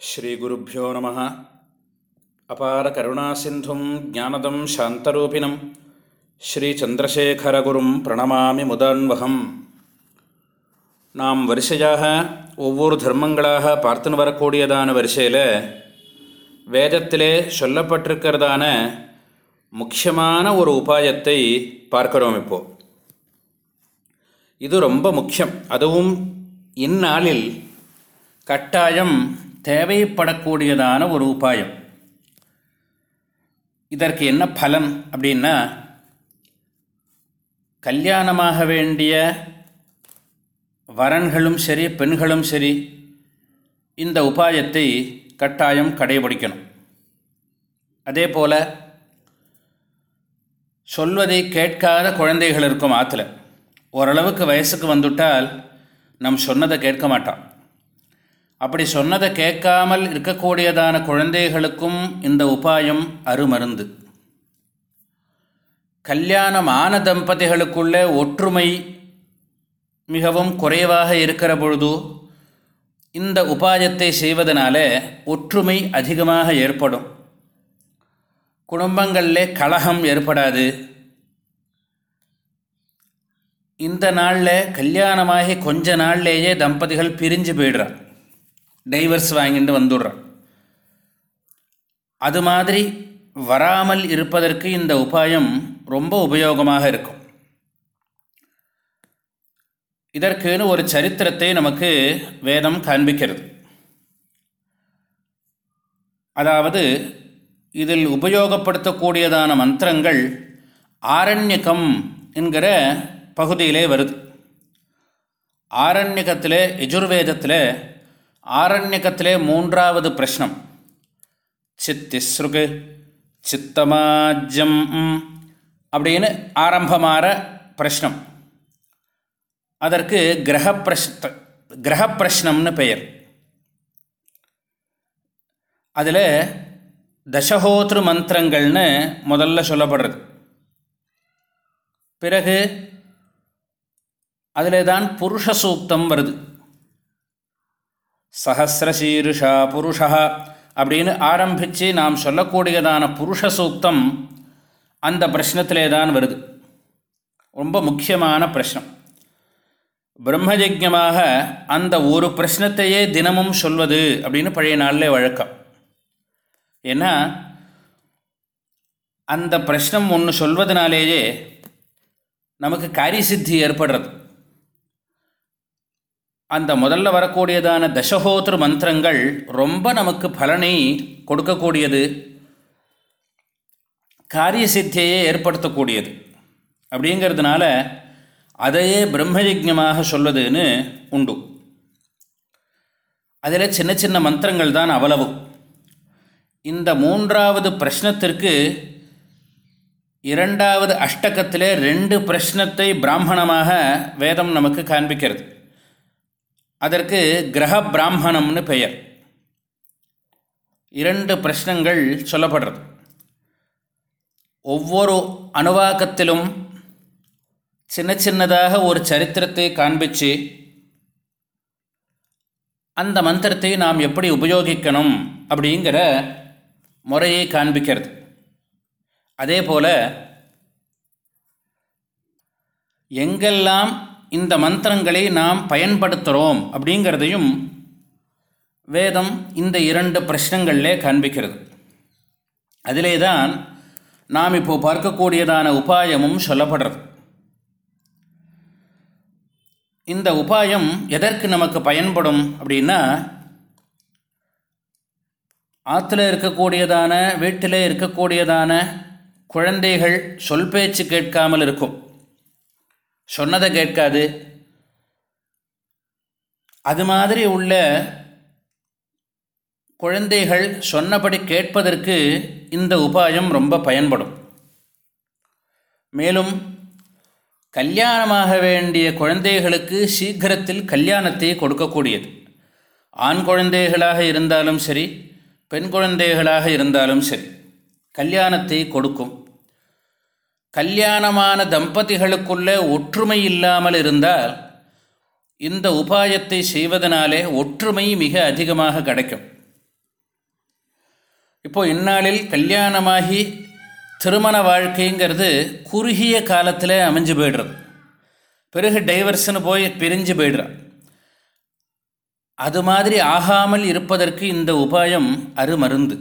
ஸ்ரீகுருப்போ நம. அபார கருணாசிந்தும் ஜானதம் சாந்தரூபிணம். ஸ்ரீச்சந்திரசேகரகுரும் பிரணமாமி முதான்வகம். நாம் வரிசையாக ஒவ்வொரு தர்மங்களாக பார்த்துன்னு வரக்கூடியதான வரிசையில் வேதத்திலே சொல்லப்பட்டிருக்கிறதான முக்கியமான ஒரு உபாயத்தை பார்க்கிறோம் இப்போது இது ரொம்ப முக்கியம். அதுவும் இந்நாளில் கட்டாயம் தேவைப்படக்கூடியதான ஒரு உபாயம். இதற்கு என்ன பலன் அப்படின்னா கல்யாணமாக வேண்டிய வரன்களும் சரி பெண்களும் சரி இந்த உபாயத்தை கட்டாயம் கடைபிடிக்கணும். அதே போல் சொல்வதை கேட்காத குழந்தைகள் இருக்கும் ஆற்றுல ஓரளவுக்கு வயசுக்கு வந்துவிட்டால் நம் சொன்னதை கேட்க மாட்டான். அப்படி சொன்னதை கேட்காமல் இருக்கக்கூடியதான குழந்தைகளுக்கும் இந்த உபாயம் அருமருந்து. கல்யாணமான தம்பதிகளுக்குள்ளே ஒற்றுமை மிகவும் குறைவாக இருக்கிற பொழுது இந்த உபாயத்தை செய்வதனால ஒற்றுமை அதிகமாக ஏற்படும். குடும்பங்களில் கலகம் ஏற்படாது. இந்த நாளில் கல்யாணமாகி கொஞ்ச நாள்லேயே தம்பதிகள் பிரிஞ்சு போயிடுறான் டைவர்ஸ் வாங்கிட்டு வந்துடுறான் அது மாதிரி வராமல் இருப்பதற்கு இந்த உபாயம் ரொம்ப உபயோகமாக இருக்கும். இதற்குன்னு ஒரு சரித்திரத்தை நமக்கு வேதம் காண்பிக்கிறது. அதாவது இதில் உபயோகப்படுத்தக்கூடியதான மந்திரங்கள் ஆரண்யகம் என்கிற பகுதியிலே வருது. ஆரண்யகத்தில் எஜுர்வேதத்தில் ஆரண்யகத்திலே மூன்றாவது பிரஷ்னம். சித்திஸ்ருகு சித்தமாஜம் அப்படின்னு ஆரம்பமாகிற பிரஷ்னம். அதற்கு கிரக பிரஷ் கிரக பிரஷ்னம்னு பெயர். அதில் தசஹோத்ரு மந்திரங்கள்னு முதல்ல சொல்லப்படுறது. பிறகு அதில் தான் புருஷ சூக்தம் வருது. சஹசிரசீருஷா புருஷா அப்படின்னு ஆரம்பித்து நாம் சொல்லக்கூடியதான புருஷ சூக்தம் அந்த பிரஷ்னத்திலே தான் வருது. ரொம்ப முக்கியமான பிரஷ்னம். பிரம்மஜக்யமாக அந்த ஒரு பிரஷ்னத்தையே தினமும் சொல்வது அப்படின்னு பழைய நாளில் வழக்கம். ஏன்னா அந்த பிரஷ்னம் ஒன்று சொல்வதனாலேயே நமக்கு காரியசித்தி ஏற்படுறது. அந்த முதல்ல வரக்கூடியதான தசஹோத்திர மந்திரங்கள் ரொம்ப நமக்கு பலனை கொடுக்கக்கூடியது. காரிய சித்தியையே ஏற்படுத்தக்கூடியது. அப்படிங்கிறதுனால அதையே பிரம்மயஜமாக சொல்வதுன்னு உண்டு. அதில் சின்ன சின்ன மந்திரங்கள் தான் அவ்வளவு. இந்த மூன்றாவது பிரஷ்னத்திற்கு இரண்டாவது அஷ்டகத்திலே ரெண்டு பிரஷ்னத்தை பிராமணமாக வேதம் நமக்கு காண்பிக்கிறது. அதற்கு கிரக பிராமணம்னு பெயர். இரண்டு பிரஷ்னங்கள் சொல்லப்படுறது. ஒவ்வொரு அணுவாக்கத்திலும் சின்ன சின்னதாக ஒரு சரித்திரத்தை காண்பித்து அந்த மந்திரத்தை நாம் எப்படி உபயோகிக்கணும் அப்படிங்கிற முறையை காண்பிக்கிறது. அதே போல் எங்கெல்லாம் இந்த மந்திரங்களை நாம் பயன்படுத்துகிறோம் அப்படிங்கிறதையும் வேதம் இந்த இரண்டு பிரச்சனைகளிலே காண்பிக்கிறது. அதிலே தான் நாம் இப்போது பார்க்கக்கூடியதான உபாயமும் சொல்லப்படுறது. இந்த உபாயம் எதற்கு நமக்கு பயன்படும் அப்படின்னா ஆற்றுல இருக்கக்கூடியதான வீட்டில் இருக்கக்கூடியதான குழந்தைகள் சொல் பேச்சு கேட்காமல் இருக்கும். சொன்னதை கேட்காது. அது மாதிரி உள்ள குழந்தைகள் சொன்னபடி கேட்பதற்கு இந்த உபாயம் ரொம்ப பயன்படும். மேலும் கல்யாணமாக வேண்டிய குழந்தைகளுக்கு சீக்கிரத்தில் கல்யாணத்தை கொடுக்கக்கூடியது. ஆண் குழந்தைகளாக இருந்தாலும் சரி பெண் குழந்தைகளாக இருந்தாலும் சரி கல்யாணத்தை கொடுக்கும். கல்யாணமான தம்பதிகளுக்குள்ளே ஒற்றுமை இல்லாமல் இருந்தால் இந்த உபாயத்தை செய்வதனாலே ஒற்றுமை மிக அதிகமாக கிடைக்கும். இப்போது இந்நாளில் கல்யாணமாகி திருமண வாழ்க்கைங்கிறது குறுகிய காலத்தில் அமைஞ்சு போய்டுறது. பிறகு டைவர்ஸ்னு போய் பிரிஞ்சு போய்டுறான். அது மாதிரி ஆகாமல் இருப்பதற்கு இந்த உபாயம் அருமருந்து.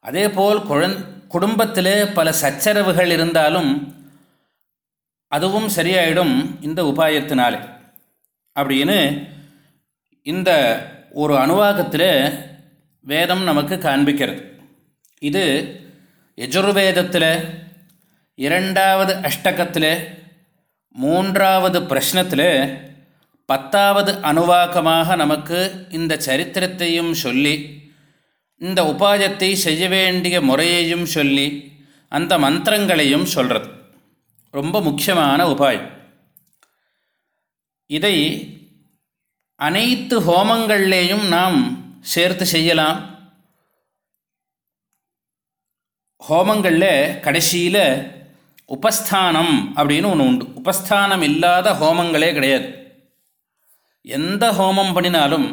அதே போல் குழந் குடும்பத்தில் பல சச்சரவுகள் இருந்தாலும் அதுவும் சரியாயிடும் இந்த உபாயத்தினாலே. அப்படின்னு இந்த ஒரு அணுவாகத்தில் வேதம் நமக்கு காண்பிக்கிறது. இது யஜுர்வேதத்தில் இரண்டாவது அஷ்டகத்தில் மூன்றாவது பிரஷ்னத்தில் பத்தாவது அணுவாக்கமாக நமக்கு இந்த சரித்திரத்தையும் சொல்லி இந்த உபாயத்தை செய்ய வேண்டிய முறையையும் சொல்லி அந்த மந்திரங்களையும் சொல்கிறது ரொம்ப முக்கியமான உபாயம். இதை அனைத்து ஹோமங்கள்லேயும் நாம் சேர்த்து செய்யலாம். ஹோமங்களில் கடைசியில் உபஸ்தானம் அப்படின்னு ஒன்று உண்டு. உபஸ்தானம் இல்லாத ஹோமங்களே கிடையாது. எந்த ஹோமம் பண்ணினாலும்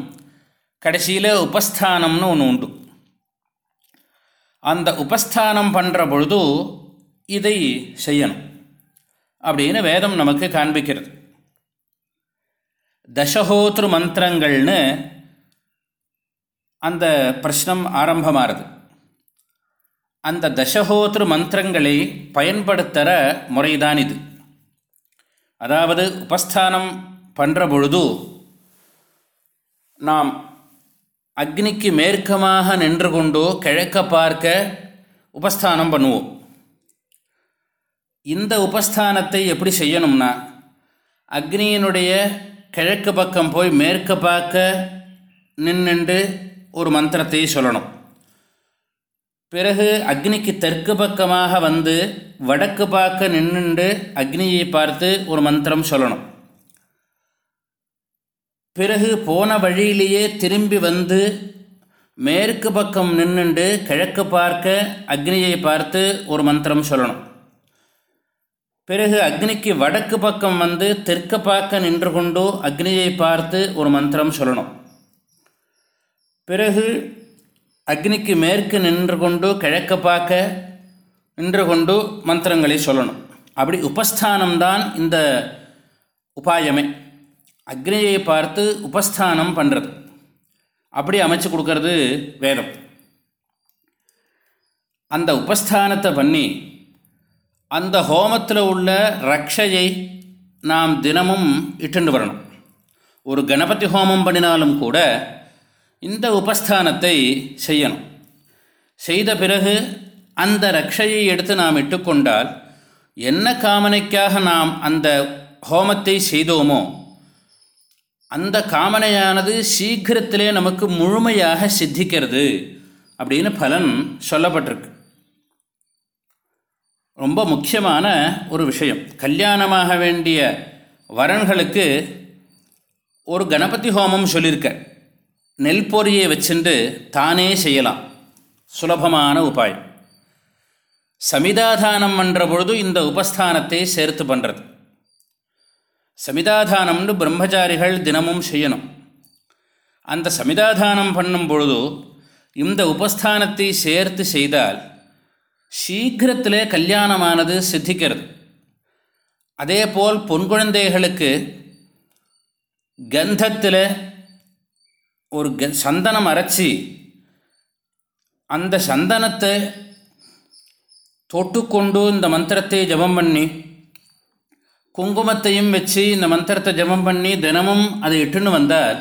கடைசியில் உபஸ்தானம்னு ஒன்று உண்டு. அந்த உபஸ்தானம் பண்ணுற பொழுது இதை செய்யணும் அப்படின்னு வேதம் நமக்கு காண்பிக்கிறது. தசஹோத்ரு மந்திரங்கள்னு அந்த பிரஷ்னம் ஆரம்பமாகிறது அந்த தசஹோத்ரு மந்திரங்களை பயன்படுத்துகிற முறைதான் இது. அதாவது உபஸ்தானம் பண்ணுற பொழுது நாம் அக்னிக்கு மேற்கமாக நின்று கொண்டோ கிழக்க பார்க்க உபஸ்தானம் பண்ணுவோம். இந்த உபஸ்தானத்தை எப்படி செய்யணும்னா அக்னியினுடைய கிழக்கு பக்கம் போய் மேற்க பார்க்க நின்று ஒரு மந்திரத்தை சொல்லணும். பிறகு அக்னிக்கு தெற்கு பக்கமாக வந்து வடக்கு பார்க்க நின்று அக்னியை பார்த்து ஒரு மந்திரம் சொல்லணும். பிறகு போன வழியிலேயே திரும்பி வந்து மேற்கு பக்கம் நின்றுண்டு கிழக்கு பார்க்க அக்னியை பார்த்து ஒரு மந்திரம் சொல்லணும். பிறகு அக்னிக்கு வடக்கு பக்கம் வந்து தெற்கு பார்க்க நின்று கொண்டு அக்னியை பார்த்து ஒரு மந்திரம் சொல்லணும். பிறகு அக்னிக்கு மேற்கு நின்று கொண்டு கிழக்க பார்க்க நின்று கொண்டு மந்திரங்களை சொல்லணும். அப்படி உபஸ்தானம்தான் இந்த உபாயமே. அக்னியை பார்த்து உபஸ்தானம் பண்ணுறது அப்படி அமைச்சு கொடுக்கறது வேதம். அந்த உபஸ்தானத்தை பண்ணி அந்த ஹோமத்தில் உள்ள ரக்ஷையை நாம் தினமும் இட்டுண்டு வரணும். ஒரு கணபதி ஹோமம் பண்ணினாலும் கூட இந்த உபஸ்தானத்தை செய்யணும். செய்த பிறகு அந்த ரக்ஷையை எடுத்து நாம் இட்டுக்கொண்டால் என்ன காமனைக்காக நாம் அந்த ஹோமத்தை செய்தோமோ அந்த காமனையானது சீக்கிரத்திலே நமக்கு முழுமையாக சித்திக்கிறது அப்படின்னு பலன் சொல்லப்பட்டிருக்கு. ரொம்ப முக்கியமான ஒரு விஷயம். கல்யாணமாக வேண்டிய வரன்களுக்கு ஒரு கணபதி ஹோமம் சொல்லியிருக்க. நெல் பொரியை வச்சுட்டு தானே செய்யலாம். சுலபமான உபாயம். சமிதாதானம் பண்ணுற பொழுது இந்த உபஸ்தானத்தை சேர்த்து பண்ணுறது சமிதாதானம்னு பிரம்மச்சாரிகள் தினமும் செய்யணும். அந்த சமிதாதானம் பண்ணும் பொழுது இந்த உபஸ்தானத்தை சேர்த்து செய்தால் சீக்கிரத்தில் கல்யாணமானது சித்திக்கிறது. அதே போல் பொன் குழந்தைகளுக்கு கந்தத்தில் ஒரு க சந்தனம் அரைச்சி அந்த சந்தனத்தை தொட்டுக்கொண்டு இந்த மந்திரத்தை ஜபம் பண்ணி குங்குமத்தையும் வச்சு இந்த மந்திரத்தை ஜபம் பண்ணி தினமும் அதை இட்டுன்னு வந்தால்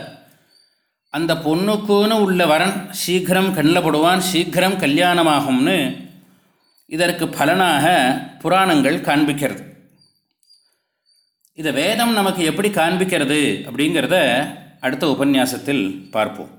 அந்த பொண்ணுக்குன்னு உள்ள வரன் சீக்கிரம் கண்ணில் படுவான் சீக்கிரம் கல்யாணமாகும்னு இதற்கு பலனாக புராணங்கள் காண்பிக்கிறது. இதை வேதம் நமக்கு எப்படி காண்பிக்கிறது அப்படிங்கிறத அடுத்த உபன்யாசத்தில் பார்ப்போம்.